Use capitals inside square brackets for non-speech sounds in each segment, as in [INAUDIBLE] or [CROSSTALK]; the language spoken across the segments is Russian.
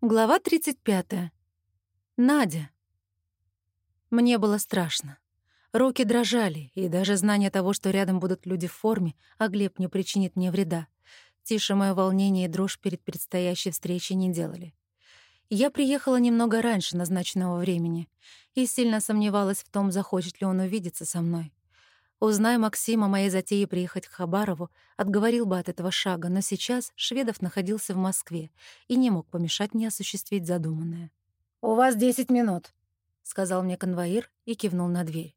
Глава 35. Надя. Мне было страшно. Руки дрожали, и даже знание того, что рядом будут люди в форме, а Глеб не причинит мне вреда, тише моё волнение и дрожь перед предстоящей встречей не делали. Я приехала немного раньше назначенного времени и сильно сомневалась в том, захочет ли он увидеться со мной. Узнай Максим о моей затее приехать к Хабарову, отговорил бы от этого шага, но сейчас Шведов находился в Москве и не мог помешать мне осуществить задуманное. «У вас десять минут», — сказал мне конвоир и кивнул на дверь.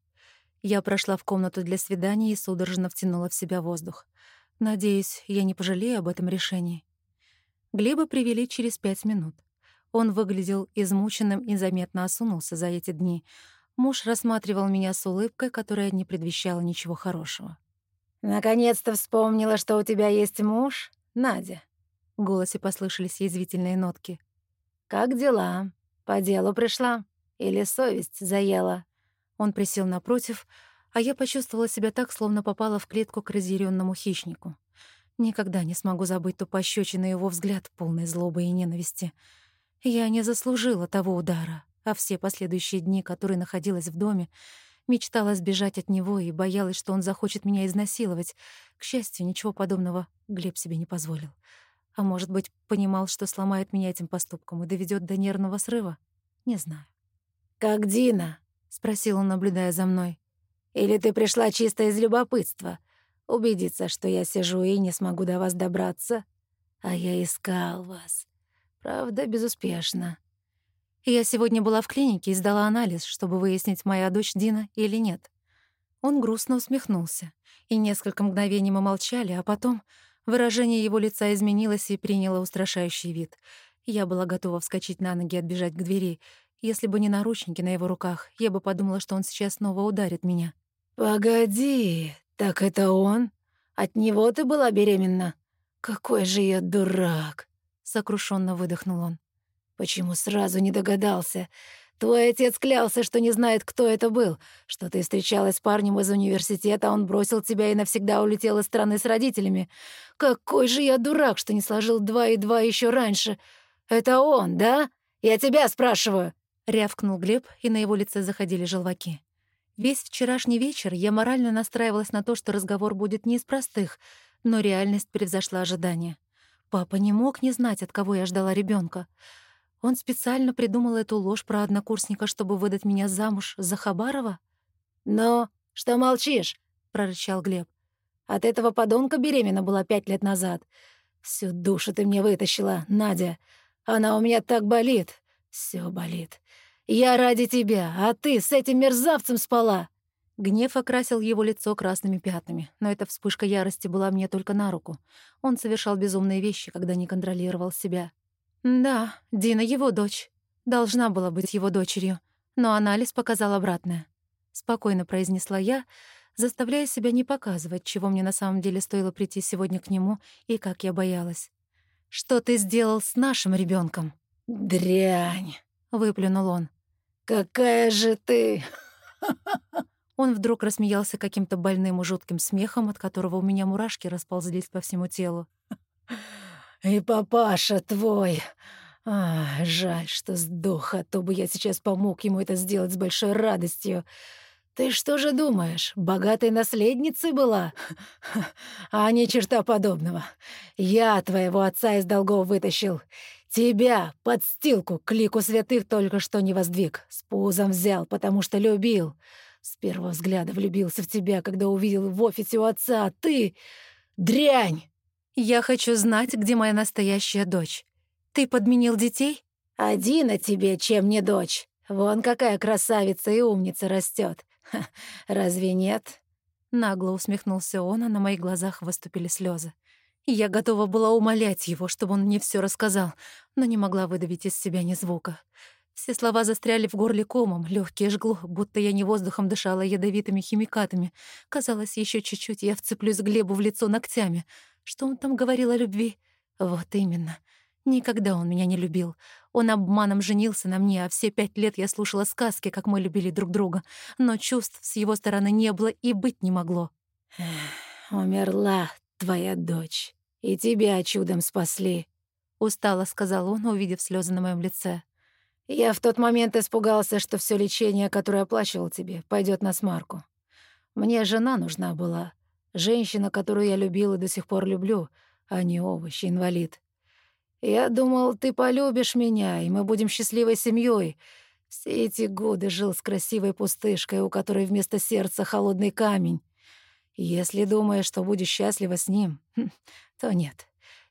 Я прошла в комнату для свидания и судорожно втянула в себя воздух. Надеюсь, я не пожалею об этом решении. Глеба привели через пять минут. Он выглядел измученным и заметно осунулся за эти дни — Муж рассматривал меня с улыбкой, которая не предвещала ничего хорошего. «Наконец-то вспомнила, что у тебя есть муж, Надя». В голосе послышались язвительные нотки. «Как дела? По делу пришла? Или совесть заела?» Он присел напротив, а я почувствовала себя так, словно попала в клетку к разъяренному хищнику. Никогда не смогу забыть ту пощечину его взгляд, полный злобы и ненависти. Я не заслужила того удара, а все последующие дни, которые находилась в доме, мечтала сбежать от него и боялась, что он захочет меня изнасиловать. К счастью, ничего подобного Глеб себе не позволил. А может быть, понимал, что сломает меня этим поступком и доведет до нервного срыва? Не знаю. «Как Дина?» — спросил он, наблюдая за мной. «Или ты пришла чисто из любопытства? Убедиться, что я сижу и не смогу до вас добраться? А я искал вас. Правда, безуспешно. Я сегодня была в клинике и сдала анализ, чтобы выяснить, моя дочь Дина или нет. Он грустно усмехнулся, и несколько мгновений мы молчали, а потом выражение его лица изменилось и приняло устрашающий вид. Я была готова вскочить на ноги и отбежать к двери. Если бы не наручники на его руках, я бы подумала, что он сейчас снова ударит меня. «Погоди, так это он? От него ты была беременна? Какой же я дурак!» — сокрушенно выдохнул он. Почему сразу не догадался? Твой отец клялся, что не знает, кто это был, что ты встречалась с парнем из университета, он бросил тебя и навсегда улетел из страны с родителями. Какой же я дурак, что не сложил два и два еще раньше. Это он, да? Я тебя спрашиваю. Рявкнул Глеб, и на его лице заходили желваки. Весь вчерашний вечер я морально настраивалась на то, что разговор будет не из простых, но реальность превзошла ожидания. Папа не мог не знать, от кого я ждала ребенка. Он специально придумал эту ложь про однокурсника, чтобы выдать меня замуж за Хабарова? «Но что молчишь?» — прорычал Глеб. «От этого подонка беременна была пять лет назад. Всю душу ты мне вытащила, Надя. Она у меня так болит. Все болит. Я ради тебя, а ты с этим мерзавцем спала!» Гнев окрасил его лицо красными пятнами, но эта вспышка ярости была мне только на руку. Он совершал безумные вещи, когда не контролировал себя. Да, Дина его дочь. Должна была быть его дочерью, но анализ показал обратное. Спокойно произнесла я, заставляя себя не показывать, чего мне на самом деле стоило прийти сегодня к нему и как я боялась. «Что ты сделал с нашим ребенком? «Дрянь!» — выплюнул он. «Какая же ты!» [LAUGHS] Он вдруг рассмеялся каким-то больным и жутким смехом, от которого у меня мурашки расползлись по всему телу. И папаша твой. А, жаль, что сдох, а то бы я сейчас помог ему это сделать с большой радостью. Ты что же думаешь, богатой наследницей была? А не черта подобного. Я твоего отца из долгов вытащил. Тебя, подстилку, к лику святых только что не воздвиг. С пузом взял, потому что любил. С первого взгляда влюбился в тебя, когда увидел в офисе у отца, а ты — дрянь! «Я хочу знать, где моя настоящая дочь. Ты подменил детей?» «Один о тебе, чем не дочь. Вон какая красавица и умница растет. Разве нет?» Нагло усмехнулся он, а на моих глазах выступили слезы. Я готова была умолять его, чтобы он мне все рассказал, но не могла выдавить из себя ни звука. Все слова застряли в горле комом, легкие жгло, будто я не воздухом дышала ядовитыми химикатами. Казалось, еще чуть-чуть я вцеплюсь Глебу в лицо ногтями — что он там говорил о любви? Вот именно. Никогда он меня не любил. Он обманом женился на мне, а все пять лет я слушала сказки, как мы любили друг друга. Но чувств с его стороны не было и быть не могло. «Умерла твоя дочь, и тебя чудом спасли». устало сказал он, увидев слезы на моем лице. «Я в тот момент испугался, что все лечение, которое оплачивал тебе, пойдет на смарку. Мне жена нужна была, женщина, которую я любил и до сих пор люблю, а не овощ, инвалид. Я думал, ты полюбишь меня, и мы будем счастливой семьей. Все эти годы жил с красивой пустышкой, у которой вместо сердца холодный камень. Если думаешь, что будешь счастлива с ним, хм, то нет.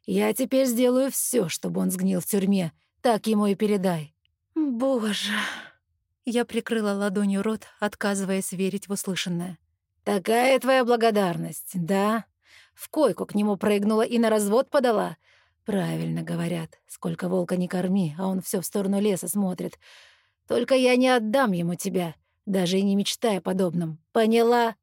Я теперь сделаю все, чтобы он сгнил в тюрьме. Так ему и передай». «Боже...» Я прикрыла ладонью рот, отказываясь верить в услышанное. «Такая твоя благодарность, да? В койку к нему прыгнула и на развод подала? Правильно говорят, сколько волка не корми, а он все в сторону леса смотрит. Только я не отдам ему тебя, даже и не мечтая о подобном. Поняла?»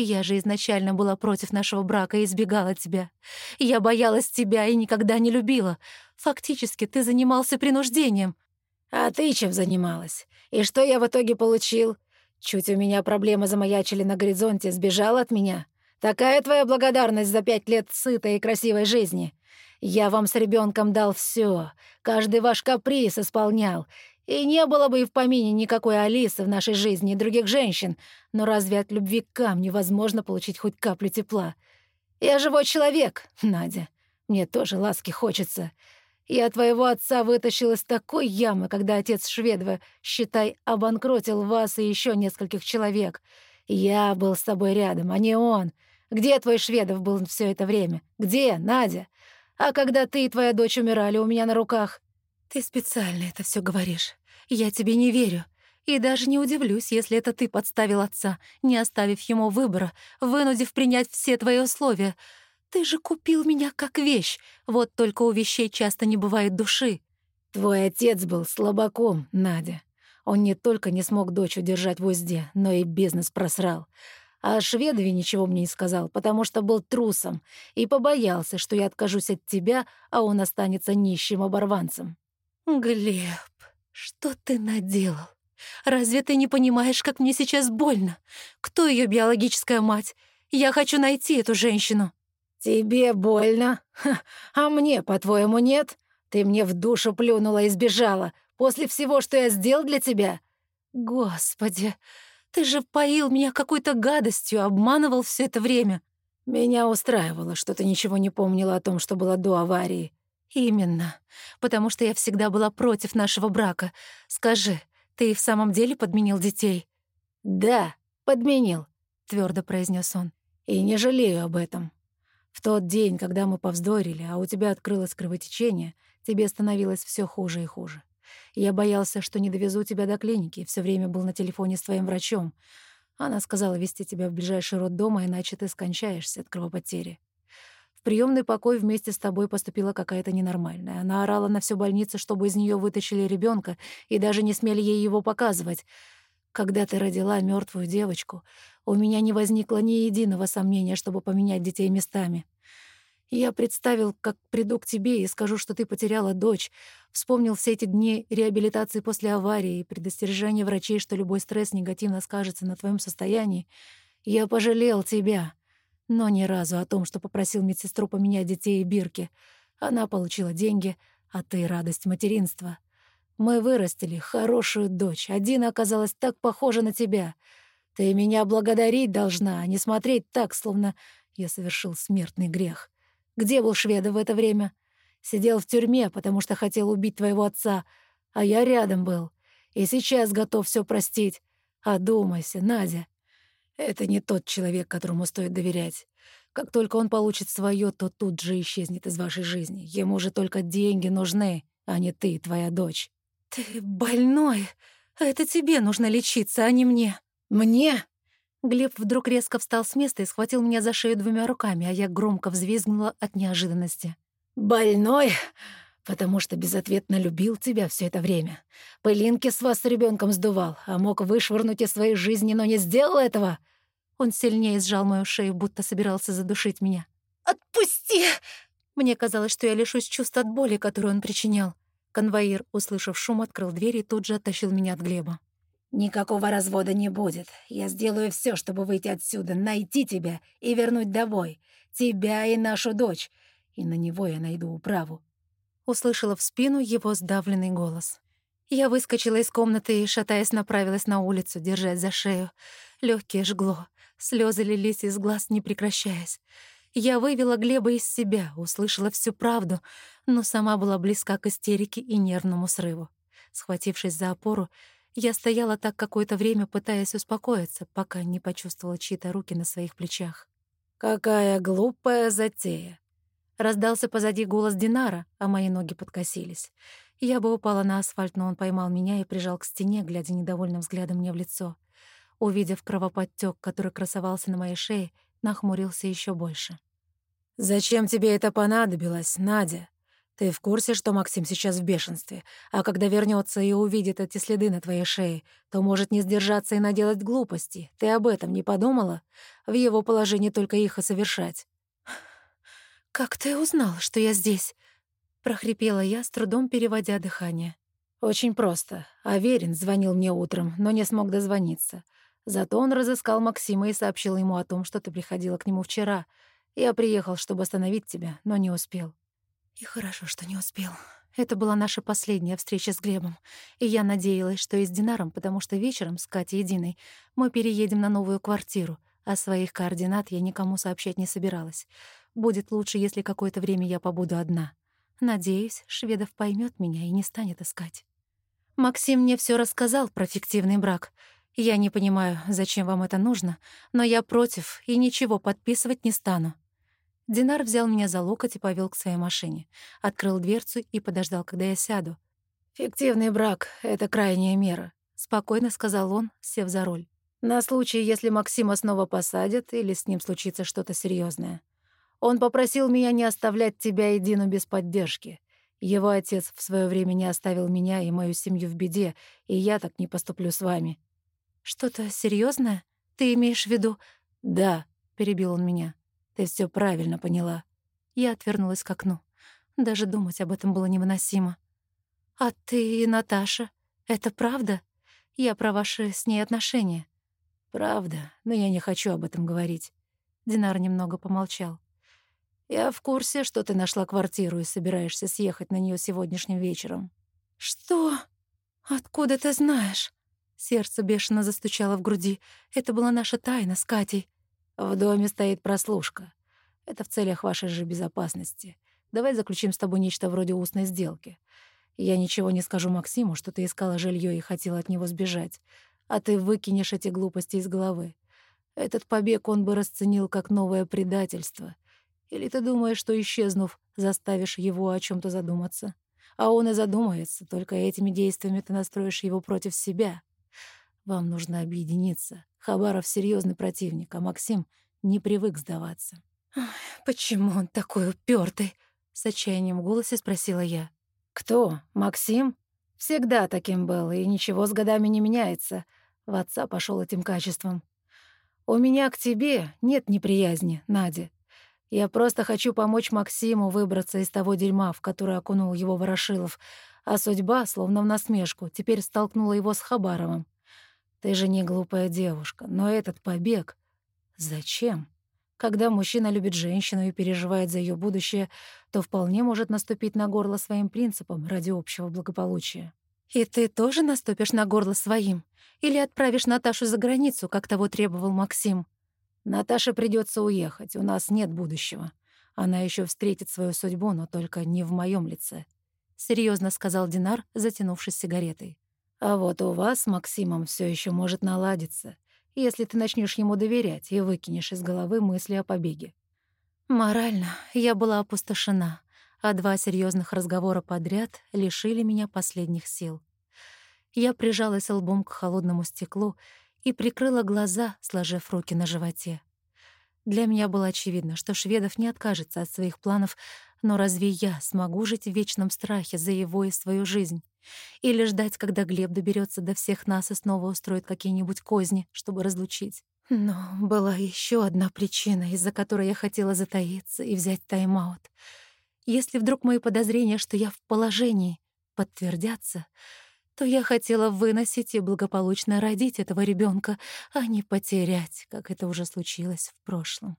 Я же изначально была против нашего брака и избегала тебя. Я боялась тебя и никогда не любила. Фактически ты занимался принуждением. А ты чем занималась? И что я в итоге получил? Чуть у меня проблемы замаячили на горизонте, сбежал от меня. Такая твоя благодарность за пять лет сытой и красивой жизни. Я вам с ребенком дал все, каждый ваш каприз исполнял, и не было бы и в помине никакой Алисы в нашей жизни и других женщин, но разве от любви к камню возможно получить хоть каплю тепла? Я живой человек, Надя. Мне тоже ласки хочется. Я твоего отца вытащил из такой ямы, когда отец Шведова, считай, обанкротил вас и еще нескольких человек. Я был с тобой рядом, а не он. Где твой Шведов был все это время? Где, Надя? А когда ты и твоя дочь умирали у меня на руках? Ты специально это все говоришь. Я тебе не верю. И даже не удивлюсь, если это ты подставил отца, не оставив ему выбора, вынудив принять все твои условия. Ты же купил меня как вещь. Вот только у вещей часто не бывает души. Твой отец был слабаком, Надя. Он не только не смог дочь удержать в узде, но и бизнес просрал. А о Шведове ничего мне не сказал, потому что был трусом и побоялся, что я откажусь от тебя, а он останется нищим оборванцем. Глеб, что ты наделал? Разве ты не понимаешь, как мне сейчас больно? Кто ее биологическая мать? Я хочу найти эту женщину. Тебе больно? Ха, а мне, по-твоему, нет? Ты мне в душу плюнула и сбежала после всего, что я сделал для тебя. Господи, ты же поил меня какой-то гадостью, обманывал все это время. Меня устраивало, что ты ничего не помнила о том, что было до аварии. «Именно. Потому что я всегда была против нашего брака. Скажи, ты и в самом деле подменил детей?» «Да, подменил», — твердо произнес он. «И не жалею об этом. В тот день, когда мы повздорили, а у тебя открылось кровотечение, тебе становилось все хуже и хуже. Я боялся, что не довезу тебя до клиники, все время был на телефоне с твоим врачом. Она сказала вести тебя в ближайший роддом, иначе ты скончаешься от кровопотери. В приемный покой вместе с тобой поступила какая-то ненормальная. Она орала на всю больницу, чтобы из нее вытащили ребенка, и даже не смели ей его показывать. Когда ты родила мертвую девочку, у меня не возникло ни единого сомнения, чтобы поменять детей местами. Я представил, как приду к тебе и скажу, что ты потеряла дочь, вспомнил все эти дни реабилитации после аварии и предостережения врачей, что любой стресс негативно скажется на твоем состоянии. Я пожалел тебя но ни разу о том, что попросил медсестру поменять детей и бирки. Она получила деньги, а ты — радость материнства. Мы вырастили хорошую дочь. Один оказалась так похожа на тебя. Ты меня благодарить должна, а не смотреть так, словно я совершил смертный грех. Где был Шведов в это время? Сидел в тюрьме, потому что хотел убить твоего отца, а я рядом был. И сейчас готов все простить. Одумайся, Надя. Это не тот человек, которому стоит доверять. Как только он получит свое, то тут же исчезнет из вашей жизни. Ему же только деньги нужны, а не ты, твоя дочь. Ты больной. Это тебе нужно лечиться, а не мне. Мне? Глеб вдруг резко встал с места и схватил меня за шею двумя руками, а я громко взвизгнула от неожиданности. «Больной? Потому что безответно любил тебя все это время. Пылинки с вас с ребенком сдувал, а мог вышвырнуть из своей жизни, но не сделал этого. Он сильнее сжал мою шею, будто собирался задушить меня. «Отпусти!» Мне казалось, что я лишусь чувств от боли, которую он причинял. Конвоир, услышав шум, открыл дверь и тут же оттащил меня от Глеба. «Никакого развода не будет. Я сделаю все, чтобы выйти отсюда, найти тебя и вернуть домой. Тебя и нашу дочь. И на него я найду управу. Услышала в спину его сдавленный голос. Я выскочила из комнаты и, шатаясь, направилась на улицу, держась за шею. Легкие жгло, слезы лились из глаз, не прекращаясь. Я вывела Глеба из себя, услышала всю правду, но сама была близка к истерике и нервному срыву. Схватившись за опору, я стояла так какое-то время, пытаясь успокоиться, пока не почувствовала чьи-то руки на своих плечах. «Какая глупая затея!» Раздался позади голос Динара, а мои ноги подкосились. Я бы упала на асфальт, но он поймал меня и прижал к стене, глядя недовольным взглядом мне в лицо. Увидев кровоподтёк, который красовался на моей шее, нахмурился еще больше. «Зачем тебе это понадобилось, Надя? Ты в курсе, что Максим сейчас в бешенстве, а когда вернется и увидит эти следы на твоей шее, то может не сдержаться и наделать глупости. Ты об этом не подумала? В его положении только их и совершать». «Как ты узнал, что я здесь?» — прохрипела я, с трудом переводя дыхание. «Очень просто. Аверин звонил мне утром, но не смог дозвониться. Зато он разыскал Максима и сообщил ему о том, что ты приходила к нему вчера. Я приехал, чтобы остановить тебя, но не успел». И хорошо, что не успел. Это была наша последняя встреча с Глебом, и я надеялась, что и с Динаром, потому что вечером с Катей и Диной мы переедем на новую квартиру, а своих координат я никому сообщать не собиралась. Будет лучше, если какое-то время я побуду одна. Надеюсь, Шведов поймет меня и не станет искать. Максим мне все рассказал про фиктивный брак. Я не понимаю, зачем вам это нужно, но я против и ничего подписывать не стану. Динар взял меня за локоть и повел к своей машине. Открыл дверцу и подождал, когда я сяду. «Фиктивный брак — это крайняя мера», — спокойно сказал он, сев за руль. «На случай, если Максима снова посадят или с ним случится что-то серьезное. Он попросил меня не оставлять тебя и Дину без поддержки. Его отец в свое время не оставил меня и мою семью в беде, и я так не поступлю с вами». «Что-то серьезное? Ты имеешь в виду...» «Да», — перебил он меня. «Ты все правильно поняла». Я отвернулась к окну. Даже думать об этом было невыносимо. «А ты Наташа? Это правда? Я про ваши с ней отношения». «Правда, но я не хочу об этом говорить». Динар немного помолчал. Я в курсе, что ты нашла квартиру и собираешься съехать на нее сегодняшним вечером. Что? Откуда ты знаешь? Сердце бешено застучало в груди. Это была наша тайна с Катей. В доме стоит прослушка. Это в целях вашей же безопасности. Давай заключим с тобой нечто вроде устной сделки. Я ничего не скажу Максиму, что ты искала жилье и хотела от него сбежать, а ты выкинешь эти глупости из головы. Этот побег он бы расценил как новое предательство — или ты думаешь, что, исчезнув, заставишь его о чем то задуматься? А он и задумается, только этими действиями ты настроишь его против себя. Вам нужно объединиться. Хабаров — серьезный противник, а Максим не привык сдаваться. «Почему он такой упертый? с отчаянием в голосе спросила я. «Кто? Максим? Всегда таким был, и ничего с годами не меняется. В отца пошел этим качеством. У меня к тебе нет неприязни, Надя. Я просто хочу помочь Максиму выбраться из того дерьма, в которое окунул его Ворошилов, а судьба, словно в насмешку, теперь столкнула его с Хабаровым. Ты же не глупая девушка, но этот побег... Зачем? Когда мужчина любит женщину и переживает за ее будущее, то вполне может наступить на горло своим принципам ради общего благополучия. «И ты тоже наступишь на горло своим? Или отправишь Наташу за границу, как того требовал Максим?» Наташе придется уехать, у нас нет будущего. Она еще встретит свою судьбу, но только не в моем лице», — серьезно сказал Динар, затянувшись сигаретой. «А вот у вас с Максимом все еще может наладиться, если ты начнешь ему доверять и выкинешь из головы мысли о побеге». Морально я была опустошена, а два серьезных разговора подряд лишили меня последних сил. Я прижалась лбом к холодному стеклу и прикрыла глаза, сложив руки на животе. Для меня было очевидно, что Шведов не откажется от своих планов, но разве я смогу жить в вечном страхе за его и свою жизнь? Или ждать, когда Глеб доберется до всех нас и снова устроит какие-нибудь козни, чтобы разлучить? Но была еще одна причина, из-за которой я хотела затаиться и взять тайм-аут. Если вдруг мои подозрения, что я в положении, подтвердятся, то я хотела выносить и благополучно родить этого ребенка, а не потерять, как это уже случилось в прошлом.